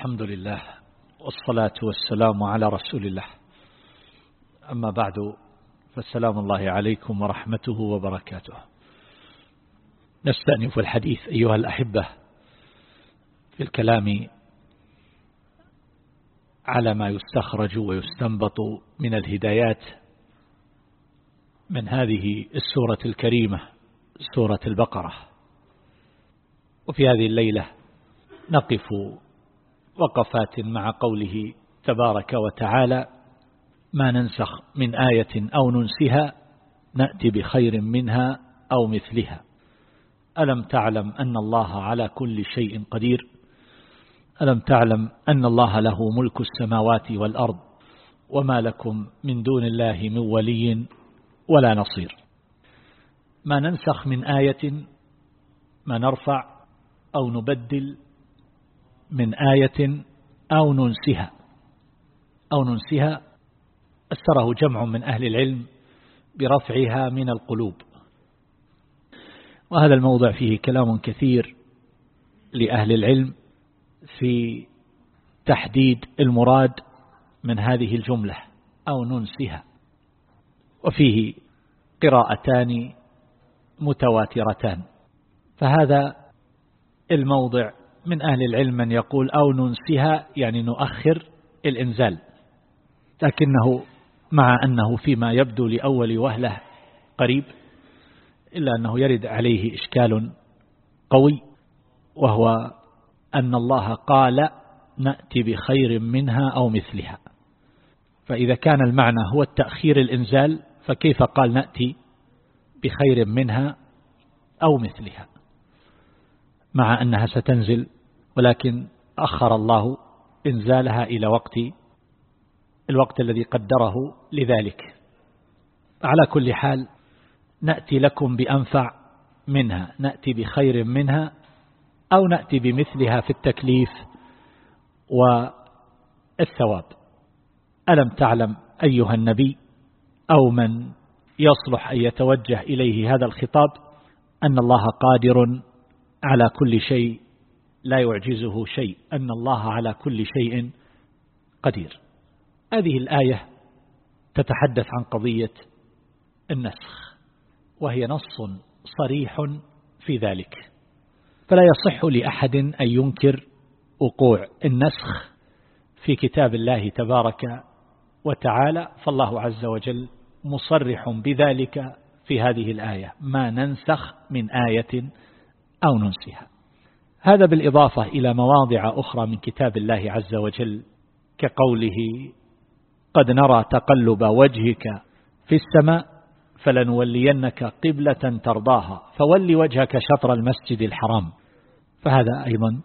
الحمد لله والصلاة والسلام على رسول الله. أما بعد فالسلام الله عليكم ورحمته وبركاته. نستأنف الحديث أيها الأحبة في الكلام على ما يستخرج ويستنبط من الهدايات من هذه السورة الكريمة سورة البقرة. وفي هذه الليلة نقف وقفات مع قوله تبارك وتعالى ما ننسخ من آية أو ننسها نأتي بخير منها أو مثلها. ألم تعلم أن الله على كل شيء قدير؟ ألم تعلم أن الله له ملك السماوات والأرض وما لكم من دون الله من ولي ولا نصير. ما ننسخ من آية ما نرفع أو نبدل من آية أو ننسها. أو ننسها أسره جمع من أهل العلم برفعها من القلوب. وهذا الموضع فيه كلام كثير لأهل العلم في تحديد المراد من هذه الجملة أو ننسها. وفيه قراءتان متواترتان. فهذا الموضع من أهل العلم من يقول أو ننسها يعني نؤخر الإنزال. لكنه مع أنه فيما يبدو لأول وهلة قريب إلا أنه يرد عليه إشكال قوي وهو أن الله قال نأتي بخير منها أو مثلها. فإذا كان المعنى هو التأخير الإنزال فكيف قال نأتي بخير منها أو مثلها؟ مع أنها ستنزل ولكن أخر الله إنزالها إلى وقت الوقت الذي قدره لذلك. على كل حال نأتي لكم بأنفع منها نأتي بخير منها أو نأتي بمثلها في التكليف والثواب. ألم تعلم أيها النبي أو من يصلح أن يتوجه إليه هذا الخطاب أن الله قادر على كل شيء لا يعجزه شيء أن الله على كل شيء قدير. هذه الآية تتحدث عن قضية النسخ وهي نص صريح في ذلك. فلا يصح لأحد أن ينكر وقوع النسخ في كتاب الله تبارك وتعالى فالله عز وجل مصرح بذلك في هذه الآية. ما ننسخ من آية أو ننسها هذا بالإضافة إلى مواضع أخرى من كتاب الله عز وجل كقوله قد نرى تقلب وجهك في السماء فلنولينك قبلة ترضاها فول وجهك شطر المسجد الحرام. فهذا أيضا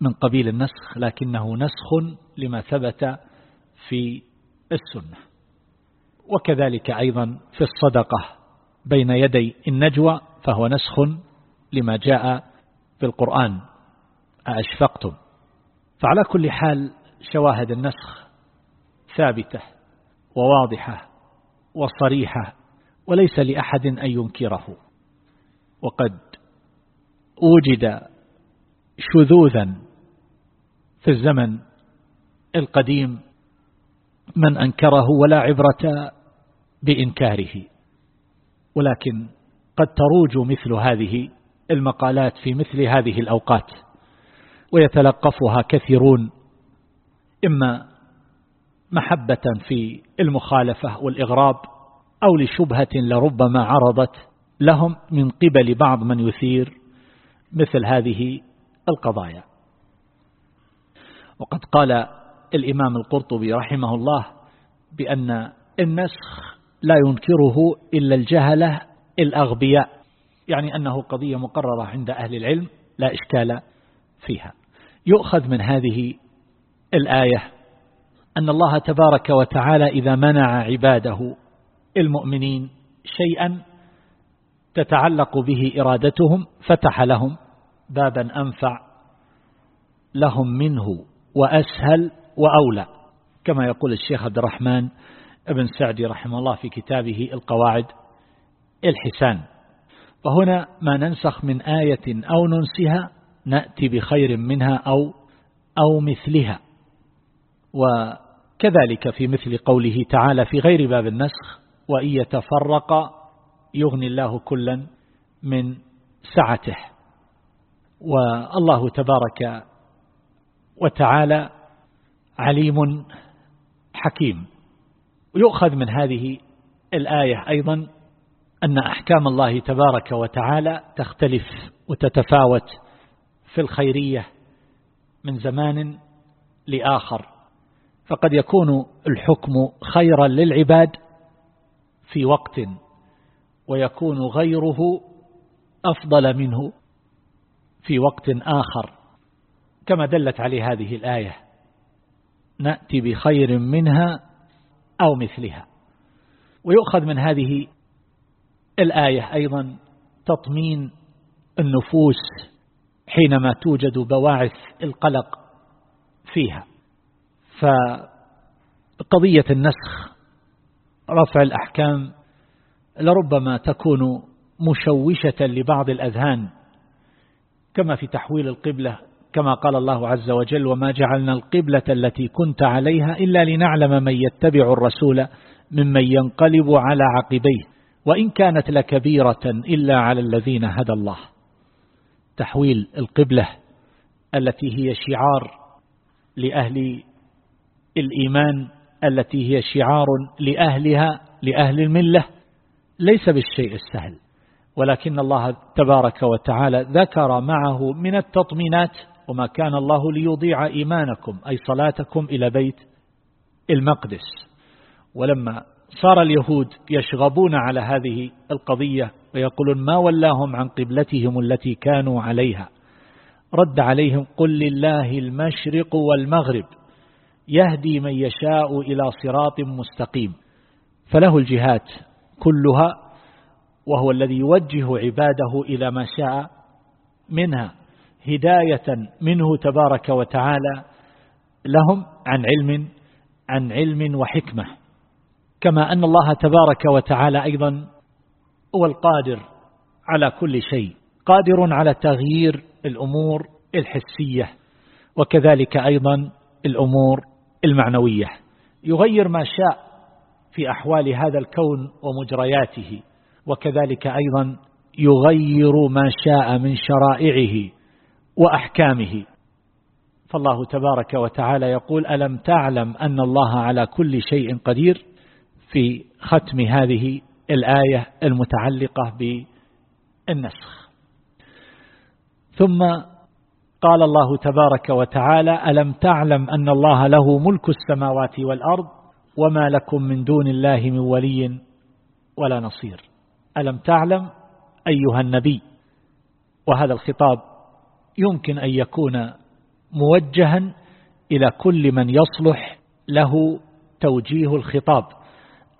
من قبيل النسخ لكنه نسخ لما ثبت في السنة. وكذلك أيضا في الصدقة بين يدي النجوى فهو نسخ لما جاء في القرآن. أأشفقتم؟ فعلى كل حال شواهد النسخ ثابتة وواضحة وصريحة وليس لأحد أن ينكره. وقد وجد شذوذا في الزمن القديم من أنكره ولا عبرة بإنكاره ولكن قد تروج مثل هذه المقالات في مثل هذه الأوقات ويتلقفها كثيرون إما محبة في المخالفة والإغراب أو لشبهة لربما عرضت لهم من قبل بعض من يثير مثل هذه القضايا. وقد قال الإمام القرطبي رحمه الله بأن النسخ لا ينكره إلا الجهلة الأغبياء. يعني أنه قضية مقررة عند أهل العلم لا إشكال فيها. يؤخذ من هذه الآية أن الله تبارك وتعالى إذا منع عباده المؤمنين شيئا تتعلق به إرادتهم فتح لهم بابا أنفع لهم منه وأسهل وأولى. كما يقول الشيخ عبد الرحمن ابن سعدي رحمه الله في كتابه القواعد الحسان. فهنا ما ننسخ من آية أو ننسها نأتي بخير منها أو أو مثلها. وكذلك في مثل قوله تعالى في غير باب النسخ وإن يتفرق يغني الله كلا من سعته. والله تبارك وتعالى عليم حكيم. ويؤخذ من هذه الآية أيضا أن أحكام الله تبارك وتعالى تختلف وتتفاوت في الخيرية من زمان لآخر. فقد يكون الحكم خيرا للعباد في وقت ويكون غيره أفضل منه في وقت آخر. كما دلت عليه هذه الآية نأتي بخير منها أو مثلها. ويؤخذ من هذه الآية أيضا تطمين النفوس حينما توجد بواعث القلق فيها. فقضية النسخ رفع الأحكام لربما تكون مشوشة لبعض الأذهان كما في تحويل القبلة كما قال الله عز وجل وما جعلنا القبلة التي كنت عليها إلا لنعلم من يتبع الرسول ممن ينقلب على عقبيه. وإن كانت لكبيرة إلا على الذين هدى الله. تحويل القبلة التي هي شعار لأهل الإيمان التي هي شعار لأهلها لأهل الملة ليس بالشيء السهل. ولكن الله تبارك وتعالى ذكر معه من التطمينات وما كان الله ليضيع إيمانكم أي صلاتكم إلى بيت المقدس. ولما صار اليهود يشغبون على هذه القضية ويقولون ما ولاهم عن قبلتهم التي كانوا عليها. رد عليهم قل لله المشرق والمغرب يهدي من يشاء إلى صراط مستقيم. فله الجهات كلها وهو الذي يوجه عباده إلى ما شاء منها هداية منه تبارك وتعالى لهم عن علم عن علم وحكمة. كما أن الله تبارك وتعالى أيضا هو القادر على كل شيء قادر على تغيير الأمور الحسية وكذلك أيضا الأمور المعنوية. يغير ما شاء في أحوال هذا الكون ومجرياته وكذلك أيضا يغير ما شاء من شرائعه وأحكامه. فالله تبارك وتعالى يقول ألم تعلم أن الله على كل شيء قدير؟ في ختم هذه الآية المتعلقة بالنسخ. ثم قال الله تبارك وتعالى ألم تعلم أن الله له ملك السماوات والأرض وما لكم من دون الله من ولي ولا نصير؟ ألم تعلم أيها النبي؟ وهذا الخطاب يمكن أن يكون موجها إلى كل من يصلح له توجيه الخطاب.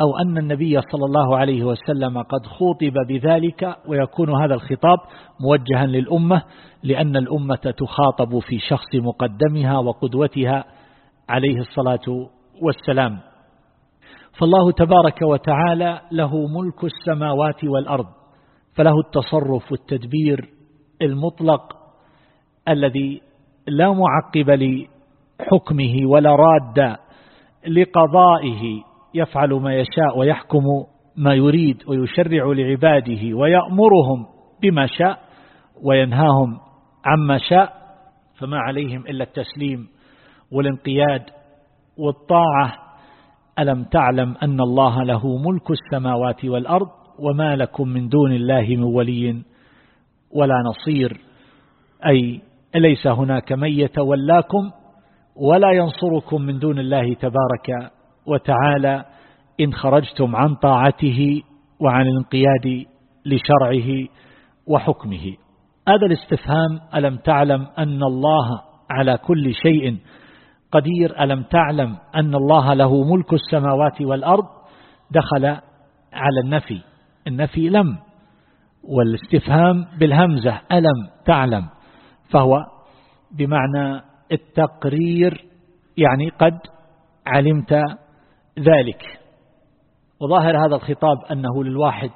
أو أن النبي صلى الله عليه وسلم قد خوطب بذلك ويكون هذا الخطاب موجها للأمة لأن الأمة تخاطب في شخص مقدمها وقدوتها عليه الصلاة والسلام. فالله تبارك وتعالى له ملك السماوات والأرض فله التصرف والتدبير المطلق الذي لا معقب لحكمه ولا راد لقضائه. يفعل ما يشاء ويحكم ما يريد ويشرع لعباده ويأمرهم بما شاء وينهاهم عما شاء فما عليهم إلا التسليم والانقياد والطاعة. ألم تعلم أن الله له ملك السماوات والأرض وما لكم من دون الله من ولي ولا نصير. أي ليس هناك من يتولاكم ولا ينصركم من دون الله تبارك وتعالى إن خرجتم عن طاعته وعن الانقياد لشرعه وحكمه. هذا الاستفهام ألم تعلم أن الله على كل شيء قدير؟ ألم تعلم أن الله له ملك السماوات والأرض؟ دخل على النفي النفي لم. والاستفهام بالهمزة ألم تعلم؟ فهو بمعنى التقرير يعني قد علمت ذلك. وظاهر هذا الخطاب أنه للواحد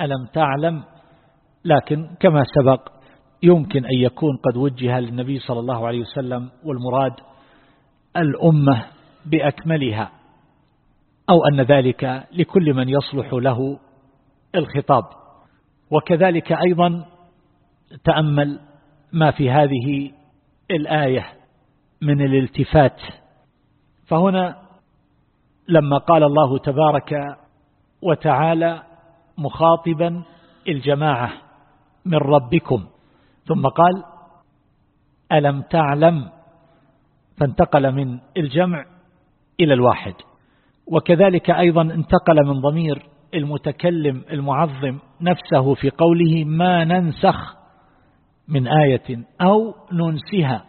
ألم تعلم لكن كما سبق يمكن أن يكون قد وجه للنبي صلى الله عليه وسلم والمراد الأمة بأكملها أو أن ذلك لكل من يصلح له الخطاب. وكذلك أيضا تأمل ما في هذه الآية من الالتفات. فهنا لما قال الله تبارك وتعالى مخاطبا الجماعة من ربكم. ثم قال ألم تعلم فانتقل من الجمع إلى الواحد. وكذلك أيضا انتقل من ضمير المتكلم المعظم نفسه في قوله ما ننسخ من آية أو ننسها.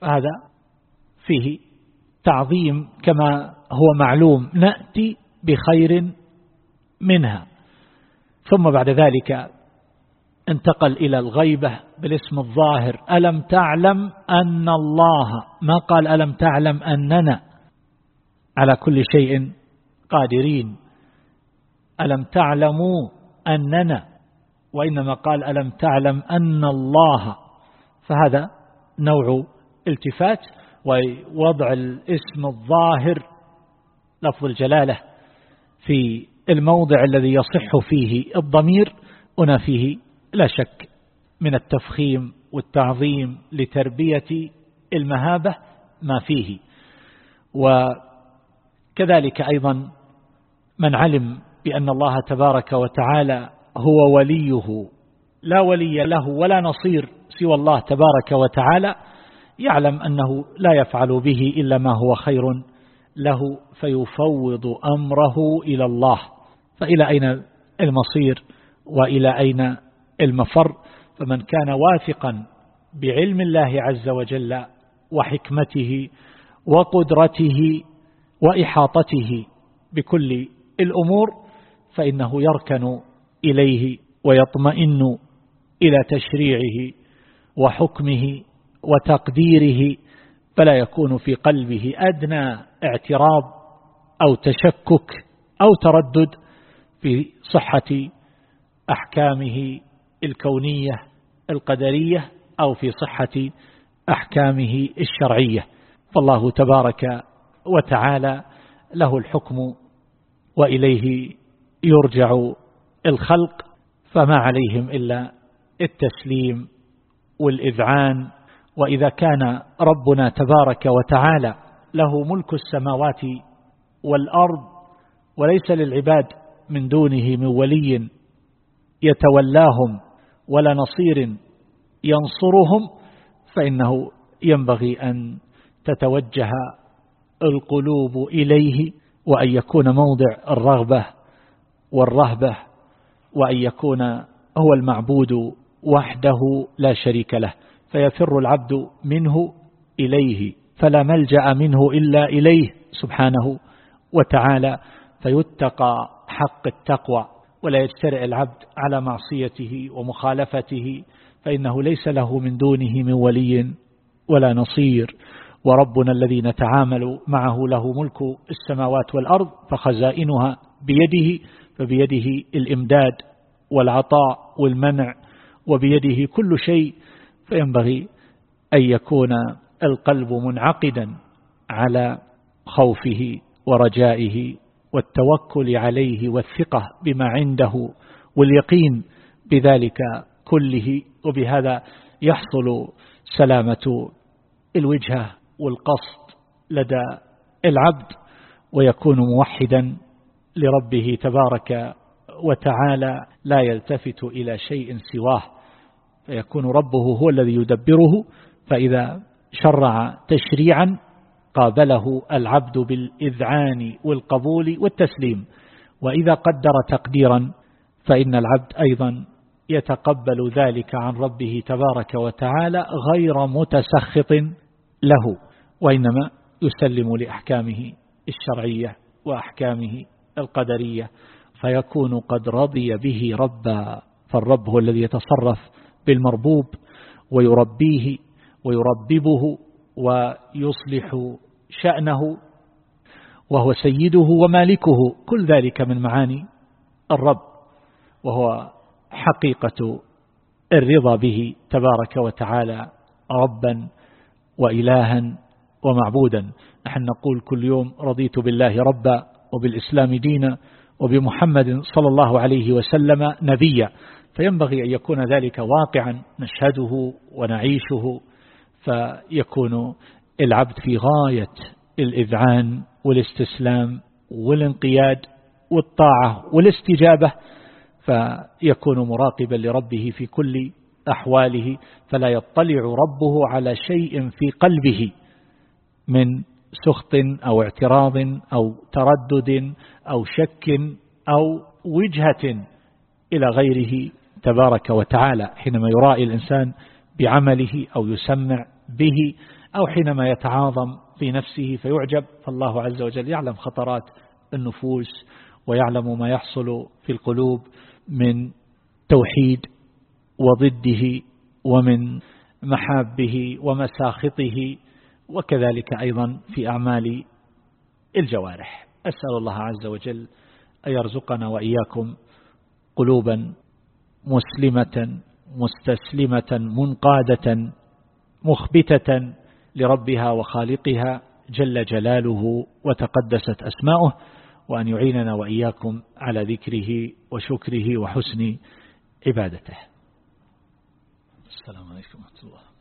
فهذا فيه تعظيم كما هو معلوم نأتي بخير منها. ثم بعد ذلك انتقل إلى الغيبة بالاسم الظاهر. ألم تعلم أن الله ما قال ألم تعلم أننا على كل شيء قادرين؟ ألم تعلموا أننا؟ وإنما قال ألم تعلم أن الله. فهذا نوع التفات ووضع الاسم الظاهر لفظ الجلالة في الموضع الذي يصح فيه الضمير هنا فيه لا شك من التفخيم والتعظيم لتربية المهابة ما فيه. وكذلك أيضا من علم بأن الله تبارك وتعالى هو وليه لا ولي له ولا نصير سوى الله تبارك وتعالى يعلم أنه لا يفعل به إلا ما هو خير له فيفوض أمره إلى الله. فإلى أين المصير وإلى أين المفر؟ فمن كان واثقا بعلم الله عز وجل وحكمته وقدرته وإحاطته بكل الأمور فإنه يركن إليه ويطمئن إلى تشريعه وحكمه وتقديره فلا يكون في قلبه أدنى اعتراض أو تشكك أو تردد في صحة أحكامه الكونية القدرية أو في صحة أحكامه الشرعية. فالله تبارك وتعالى له الحكم وإليه يرجع الخلق فما عليهم إلا التسليم والإذعان. وإذا كان ربنا تبارك وتعالى له ملك السماوات والأرض وليس للعباد من دونه من ولي يتولاهم ولا نصير ينصرهم فإنه ينبغي أن تتوجه القلوب إليه وأن يكون موضع الرغبة والرهبة وأن يكون هو المعبود وحده لا شريك له فيفر العبد منه إليه. فلا ملجأ منه إلا إليه سبحانه وتعالى فيتقى حق التقوى ولا يجترئ العبد على معصيته ومخالفته فإنه ليس له من دونه من ولي ولا نصير وربنا الذي نتعامل معه له ملك السماوات والأرض فخزائنها بيده فبيده الإمداد والعطاء والمنع وبيده كل شيء فينبغي أن يكون القلب منعقدا على خوفه ورجائه والتوكل عليه والثقة بما عنده واليقين بذلك كله وبهذا يحصل سلامة الوجهة والقصد لدى العبد ويكون موحدا لربه تبارك وتعالى لا يلتفت إلى شيء سواه فيكون ربه هو الذي يدبره فإذا شرع تشريعا قابله العبد بالإذعان والقبول والتسليم. وإذا قدر تقديرا فإن العبد أيضا يتقبل ذلك عن ربه تبارك وتعالى غير متسخط له وإنما يسلم لأحكامه الشرعية وأحكامه القدرية فيكون قد رضي به ربا فالرب هو الذي يتصرف بالمربوب ويربيه ويرببه ويصلح شأنه وهو سيده ومالكه كل ذلك من معاني الرب وهو حقيقة الرضا به تبارك وتعالى ربا وإلها ومعبودا. نحن نقول كل يوم رضيت بالله ربا وبالإسلام دينا وبمحمد صلى الله عليه وسلم نبيا. فينبغي أن يكون ذلك واقعا نشهده ونعيشه فيكون العبد في غاية الإذعان والاستسلام والانقياد والطاعة والاستجابة فيكون مراقبا لربه في كل أحواله فلا يطلع ربه على شيء في قلبه من سخط أو اعتراض أو تردد أو شك أو وجهة إلى غيره تبارك وتعالى حينما يرائي الإنسان بعمله أو يسمع به أو حينما يتعاظم في نفسه فيعجب فالله عز وجل يعلم خطرات النفوس ويعلم ما يحصل في القلوب من توحيد وضده ومن محابه ومساخطه وكذلك أيضا في أعمال الجوارح. أسأل الله عز وجل أن يرزقنا وإياكم قلوبا مسلمة مستسلمة منقادة مخبتة لربها وخالقها جل جلاله وتقدست أسماؤه وأن يعيننا وإياكم على ذكره وشكره وحسن عبادته. السلام عليكم ورحمة الله.